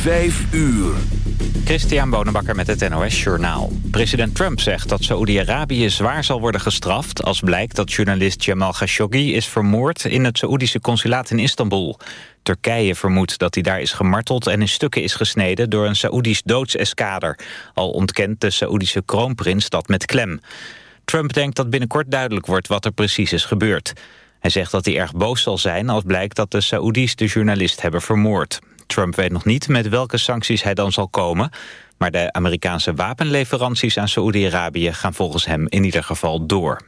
Vijf uur. Christian Bonenbakker met het NOS Journaal. President Trump zegt dat Saoedi-Arabië zwaar zal worden gestraft... als blijkt dat journalist Jamal Khashoggi is vermoord... in het Saoedische consulaat in Istanbul. Turkije vermoedt dat hij daar is gemarteld en in stukken is gesneden... door een Saoedisch doodseskader. Al ontkent de Saoedische kroonprins dat met klem. Trump denkt dat binnenkort duidelijk wordt wat er precies is gebeurd. Hij zegt dat hij erg boos zal zijn als blijkt dat de Saoedi's de journalist hebben vermoord. Trump weet nog niet met welke sancties hij dan zal komen... maar de Amerikaanse wapenleveranties aan Saoedi-Arabië gaan volgens hem in ieder geval door.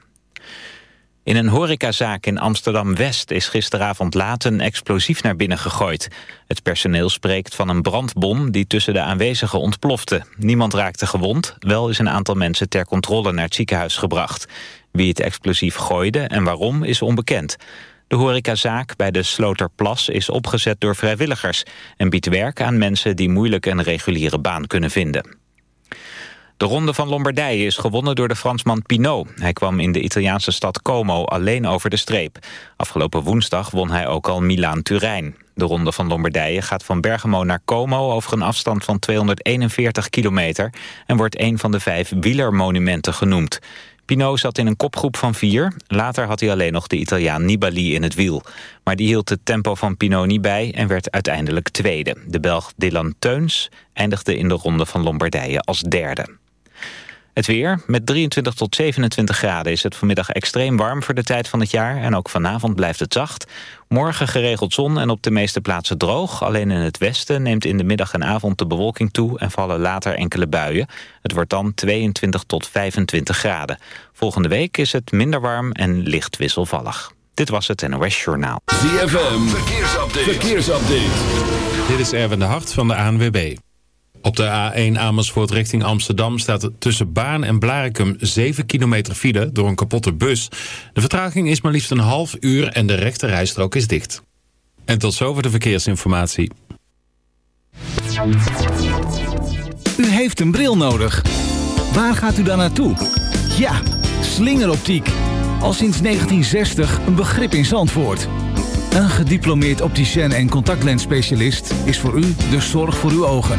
In een horecazaak in Amsterdam-West is gisteravond laat een explosief naar binnen gegooid. Het personeel spreekt van een brandbom die tussen de aanwezigen ontplofte. Niemand raakte gewond, wel is een aantal mensen ter controle naar het ziekenhuis gebracht. Wie het explosief gooide en waarom is onbekend. De horecazaak bij de Sloterplas is opgezet door vrijwilligers... en biedt werk aan mensen die moeilijk een reguliere baan kunnen vinden. De Ronde van Lombardije is gewonnen door de Fransman Pinot. Hij kwam in de Italiaanse stad Como alleen over de streep. Afgelopen woensdag won hij ook al Milaan-Turijn. De Ronde van Lombardije gaat van Bergamo naar Como... over een afstand van 241 kilometer... en wordt een van de vijf wielermonumenten genoemd. Pinot zat in een kopgroep van vier. Later had hij alleen nog de Italiaan Nibali in het wiel. Maar die hield het tempo van Pinot niet bij en werd uiteindelijk tweede. De Belg Dylan Teuns eindigde in de ronde van Lombardije als derde. Het weer. Met 23 tot 27 graden is het vanmiddag extreem warm voor de tijd van het jaar. En ook vanavond blijft het zacht. Morgen geregeld zon en op de meeste plaatsen droog. Alleen in het westen neemt in de middag en avond de bewolking toe... en vallen later enkele buien. Het wordt dan 22 tot 25 graden. Volgende week is het minder warm en licht wisselvallig. Dit was het NOS Journaal. ZFM. Verkeersupdate. Verkeersupdate. Dit is Erwin de Hart van de ANWB. Op de A1 Amersfoort richting Amsterdam staat tussen Baan en Blarikum 7 kilometer file door een kapotte bus. De vertraging is maar liefst een half uur en de rechte rijstrook is dicht. En tot zover de verkeersinformatie. U heeft een bril nodig. Waar gaat u dan naartoe? Ja, slingeroptiek. Al sinds 1960 een begrip in Zandvoort. Een gediplomeerd opticien en contactlensspecialist is voor u de zorg voor uw ogen.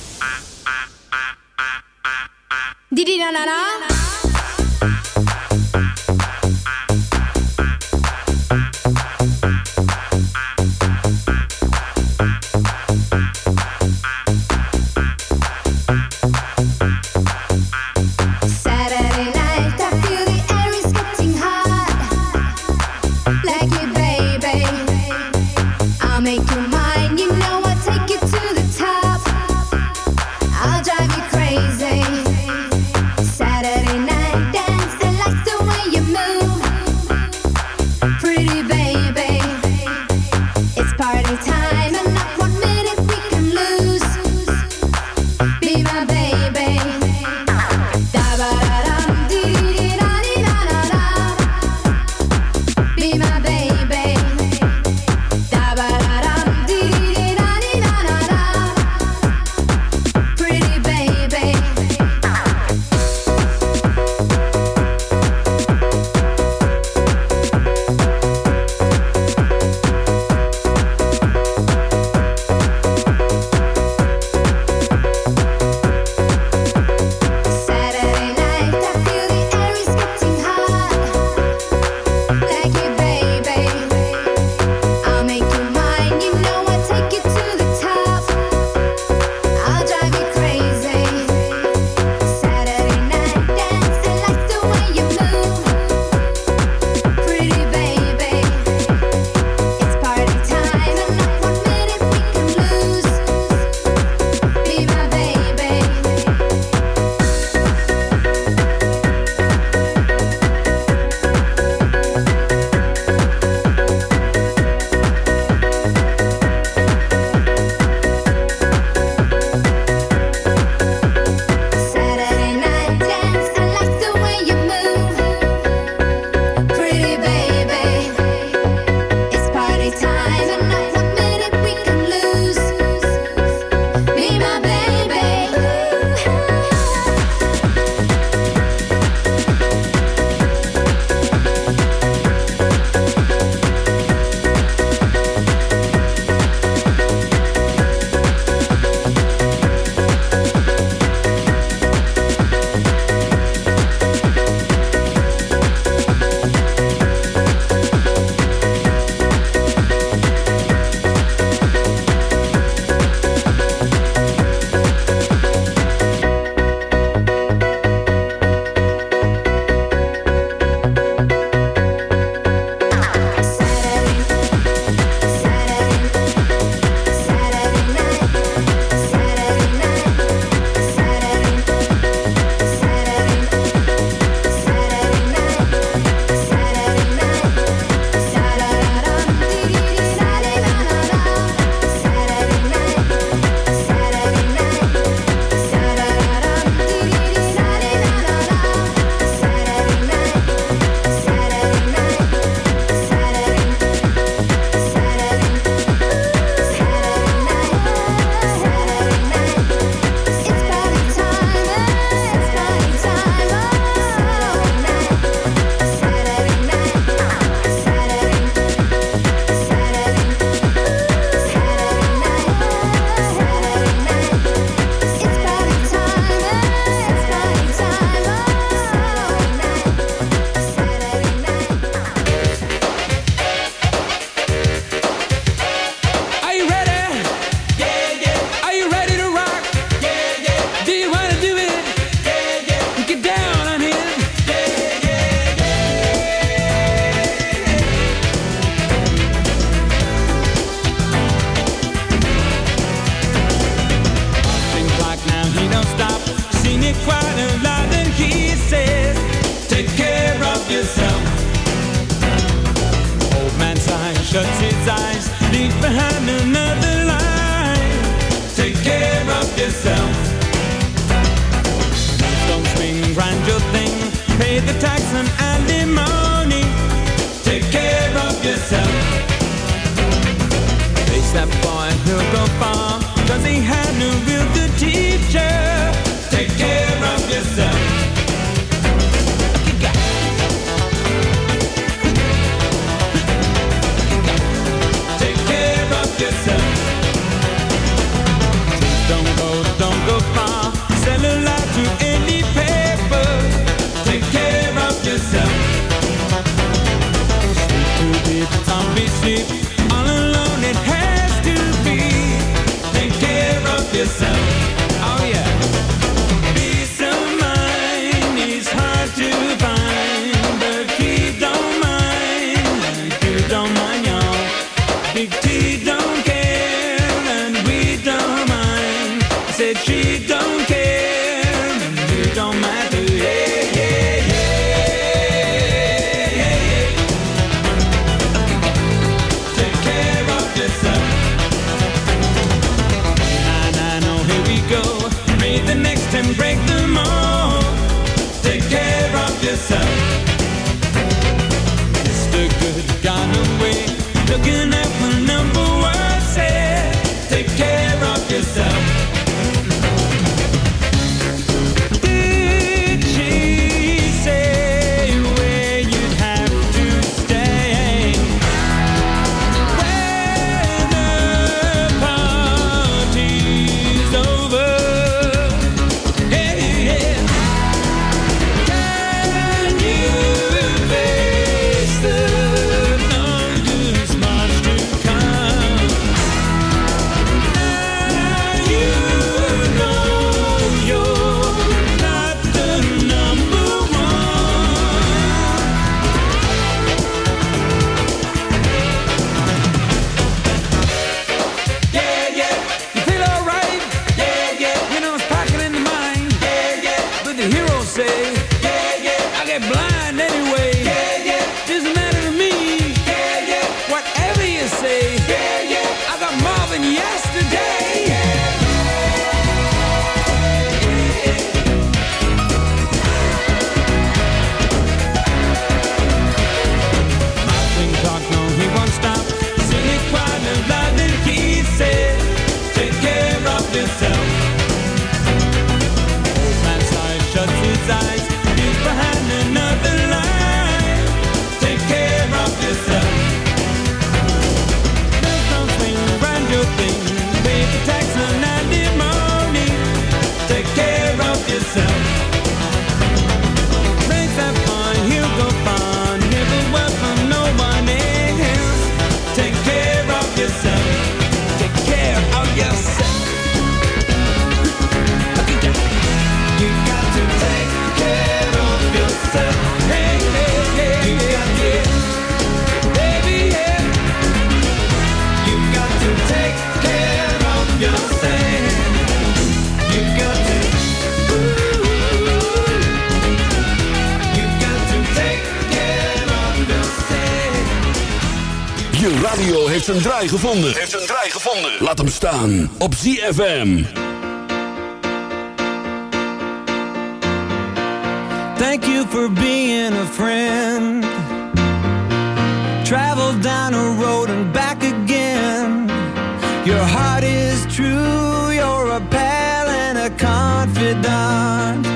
Didi na na na. looking at gevonden. Heeft een draai gevonden. Laat hem staan op ZFM. Thank you for being a friend. Travel down a road and back again. Your heart is true. You're a pal and a confidant.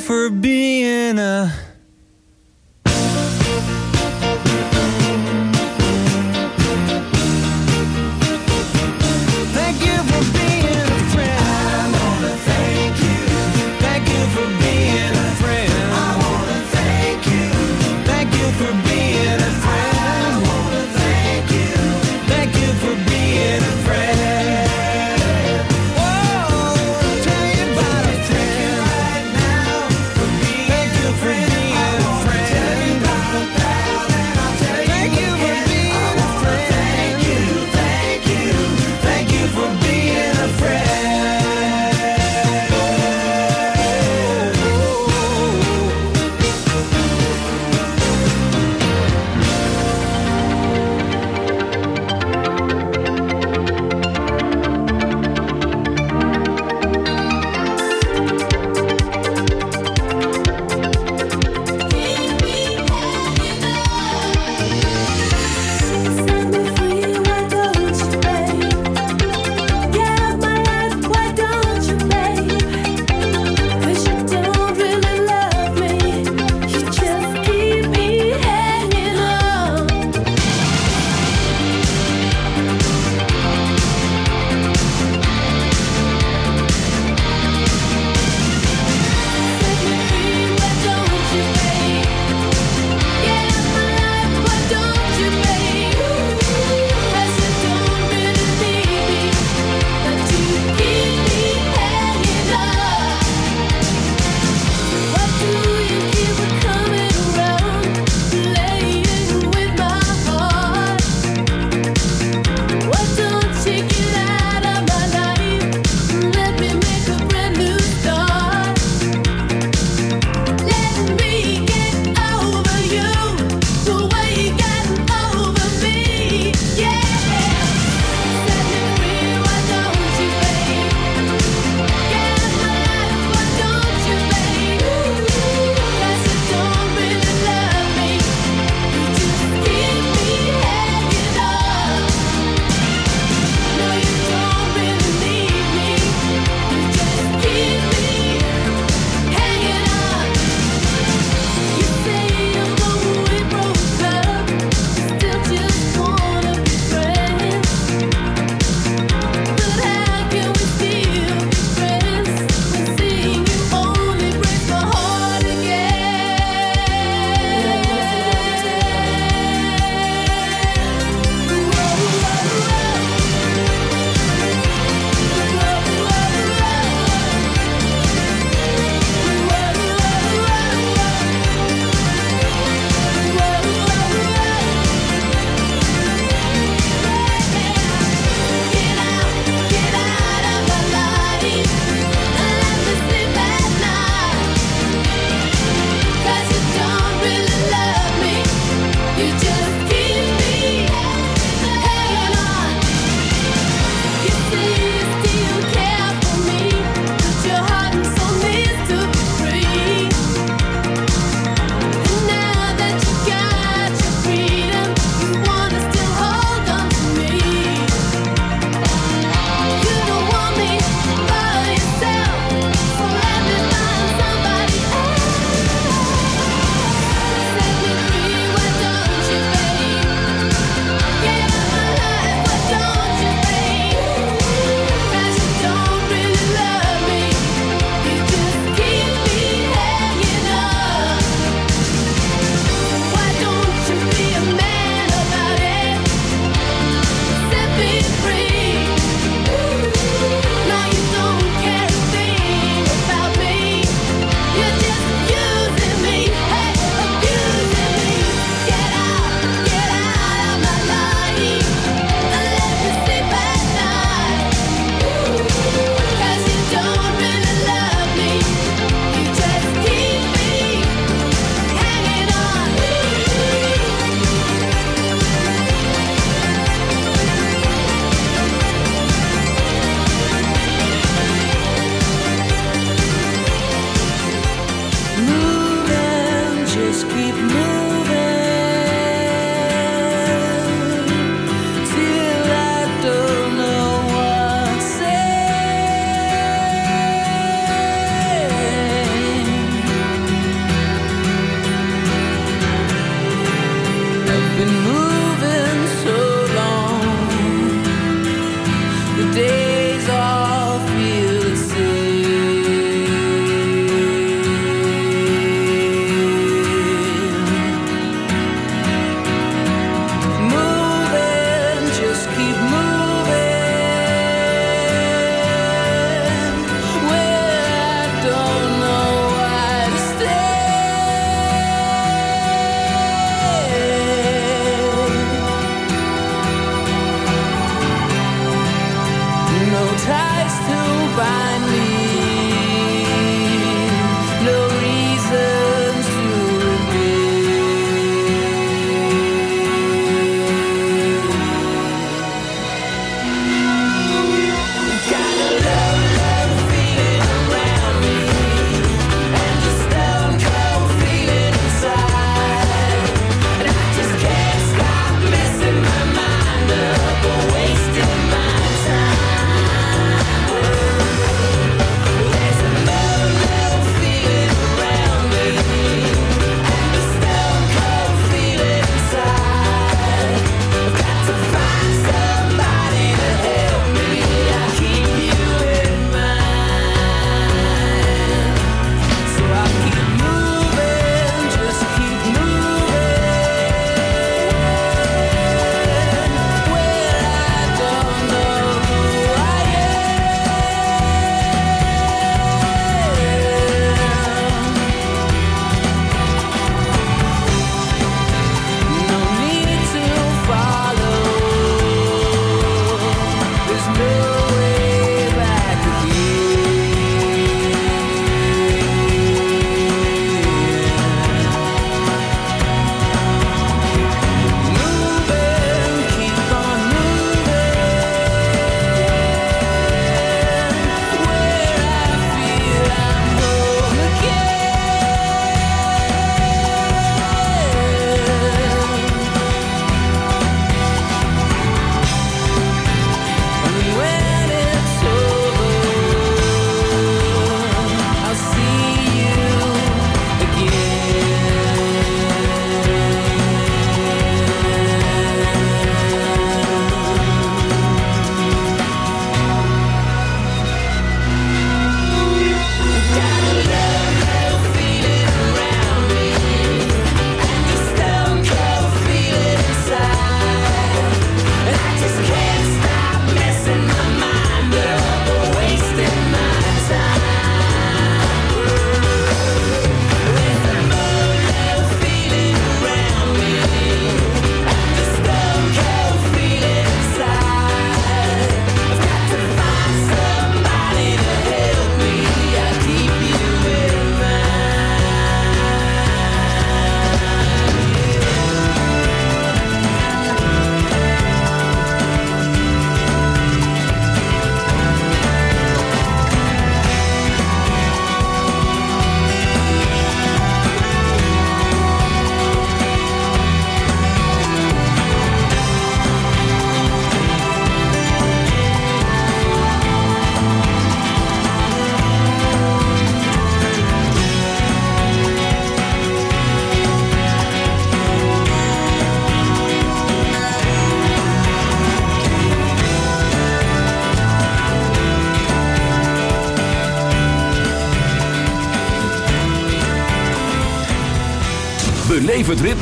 For being a.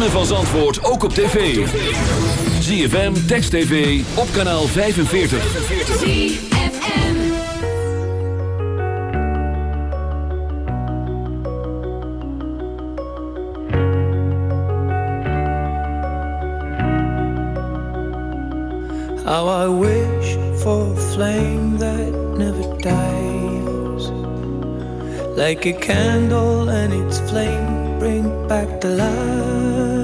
ritme van Zandvoort ook op tv. ZFM, Text TV, op kanaal 45. How I wish for a flame that never dies Like a candle and its flame back to love.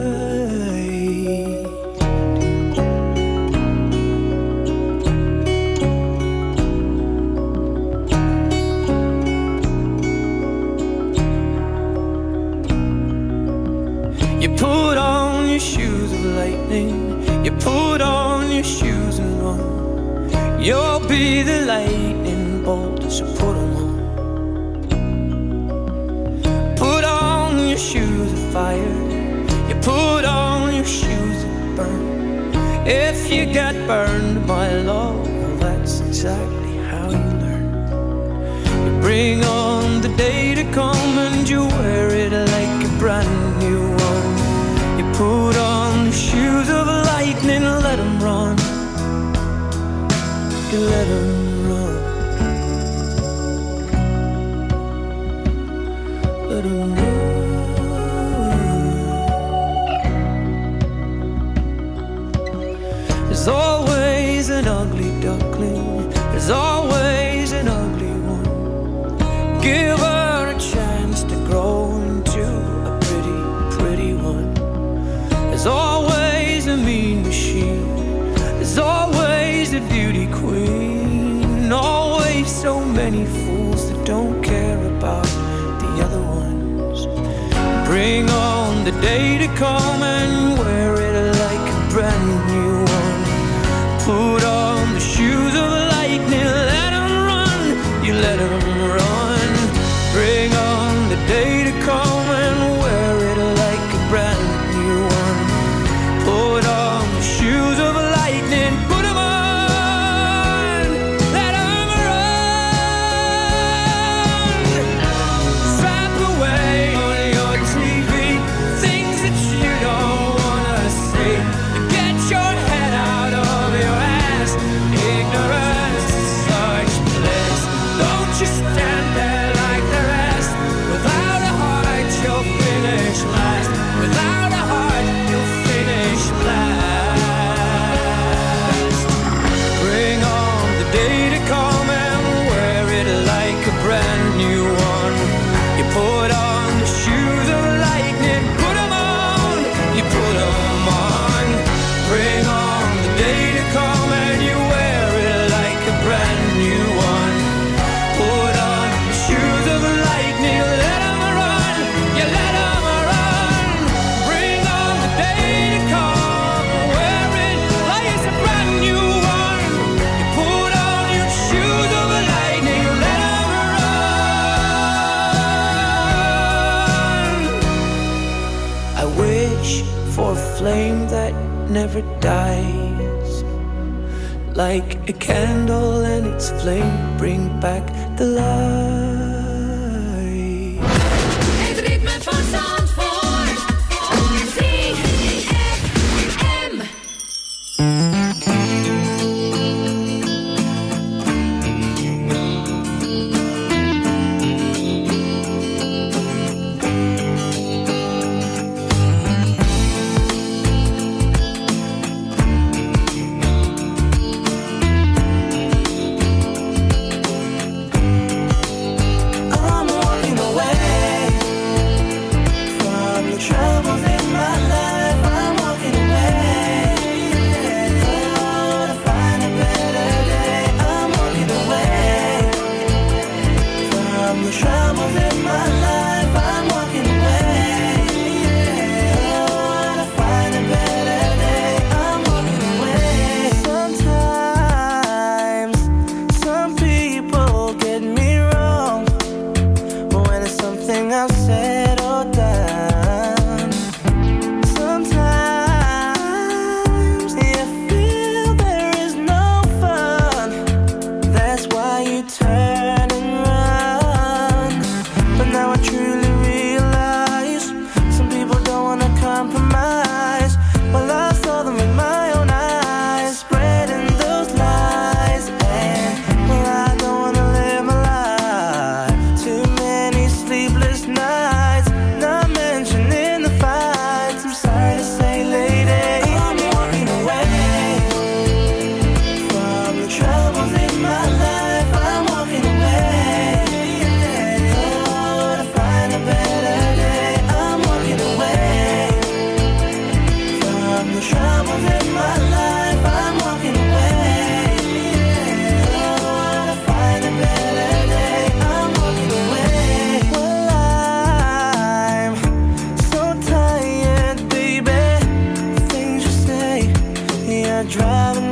Driving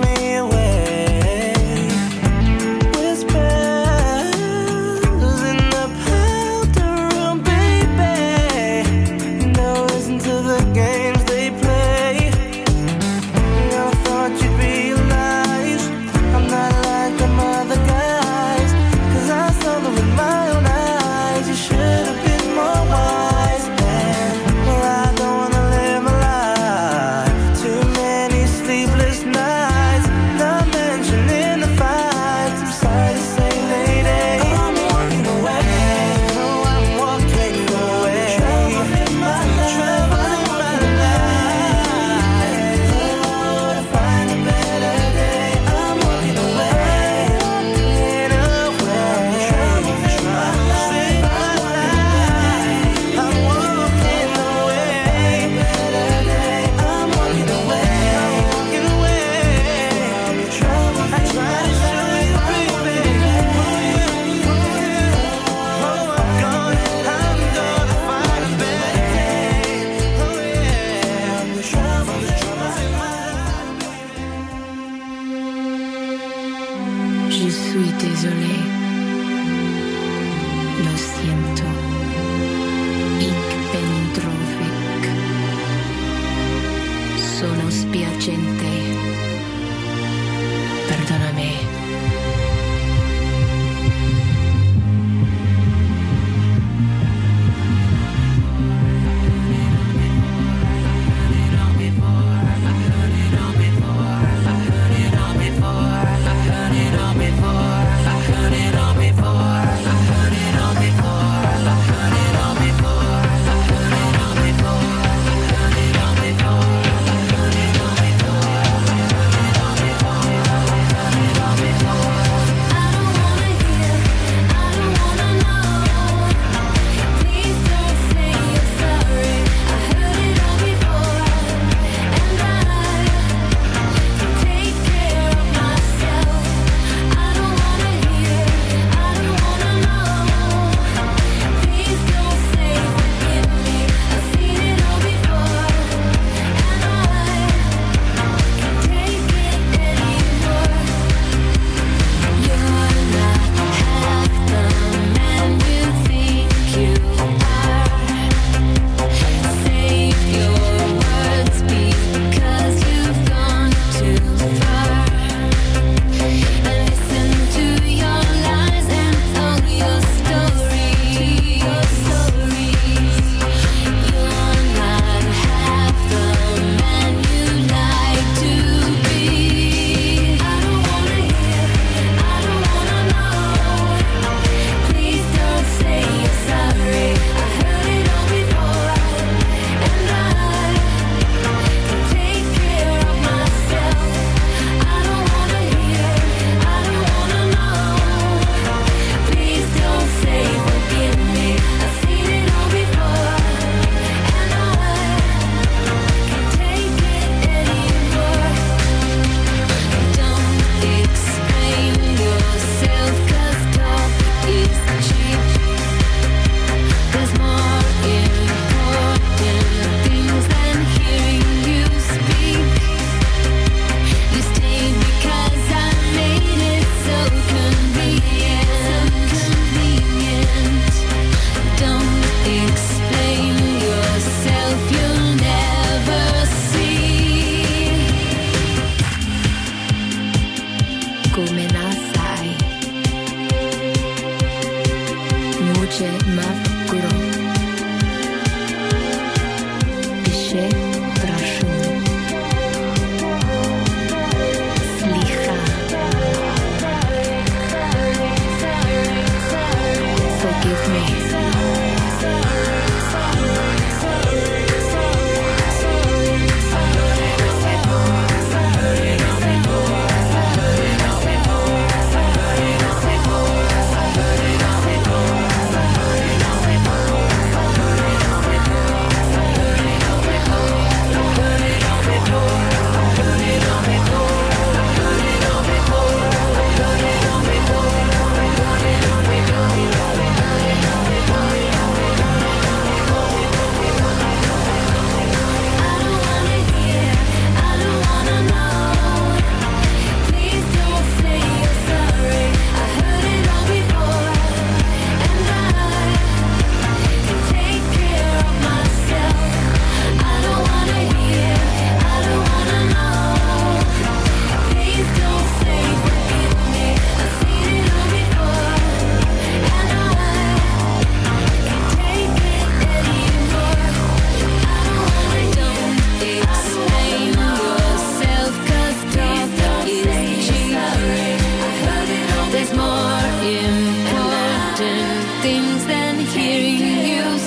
things than hearing you.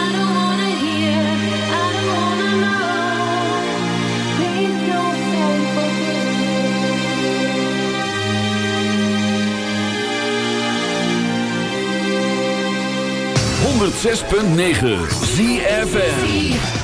I don't wanna hear, I wanna know. 106.9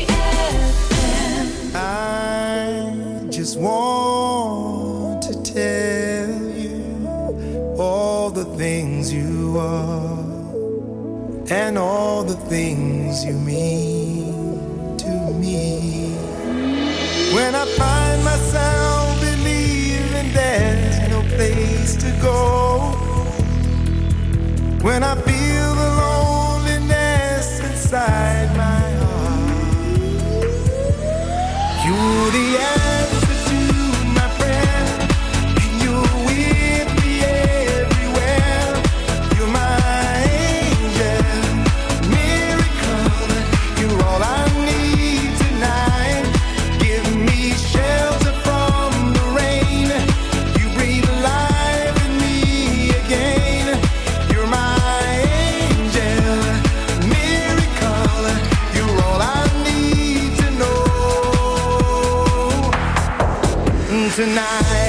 tonight.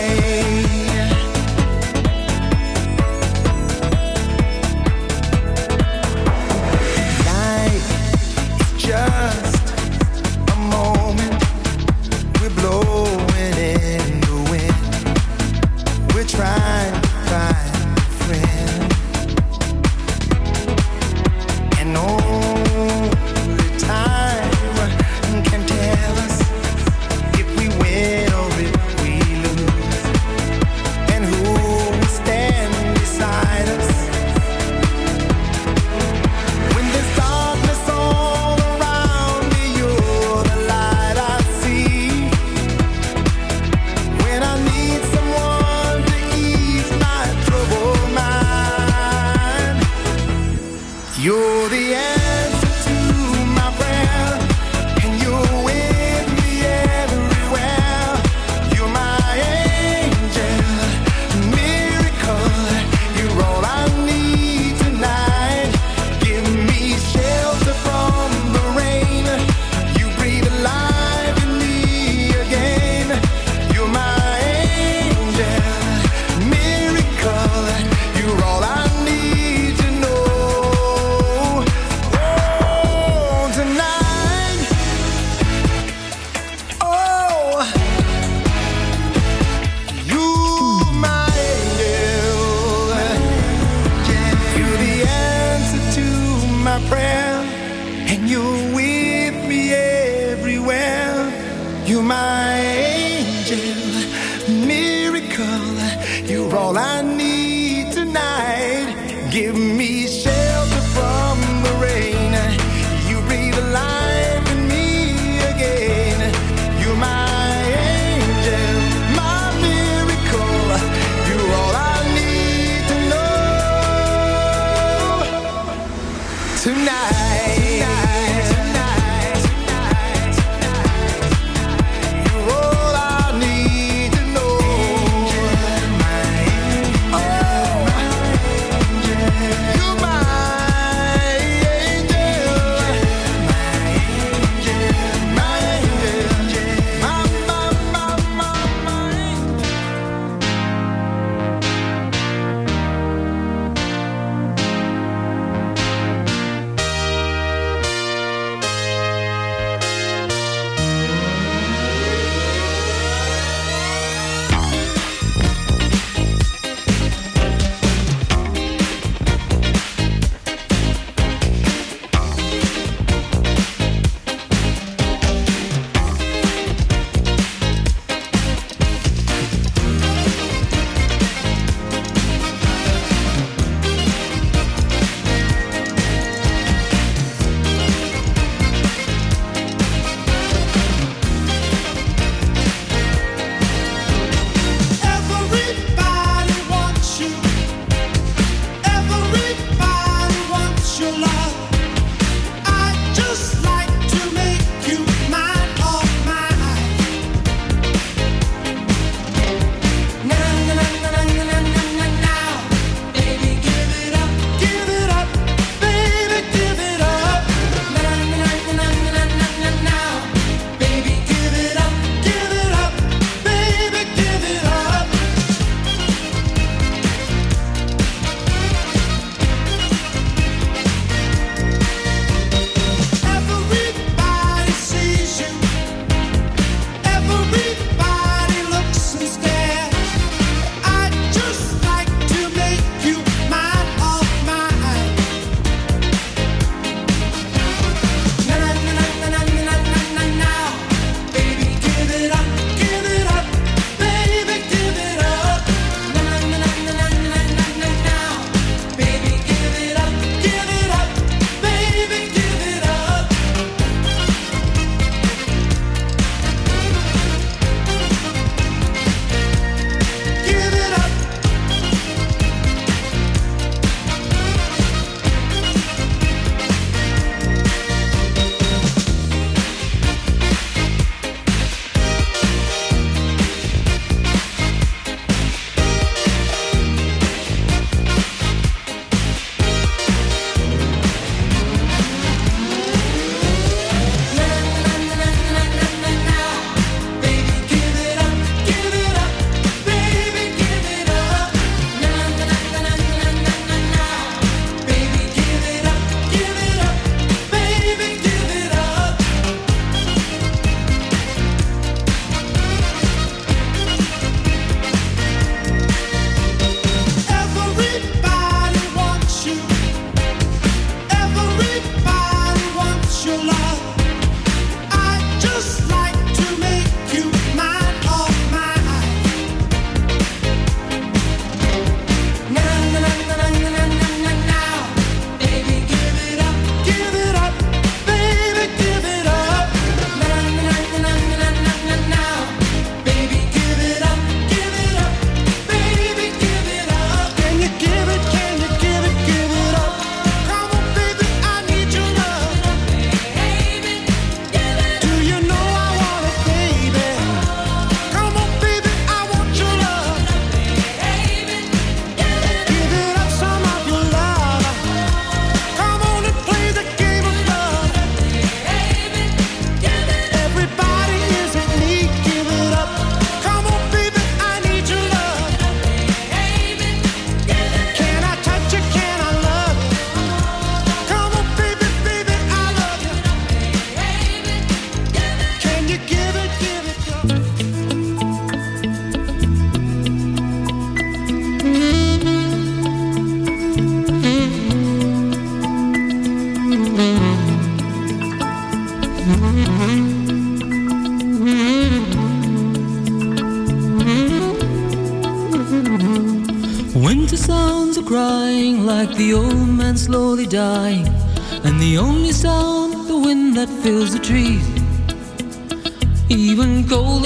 Give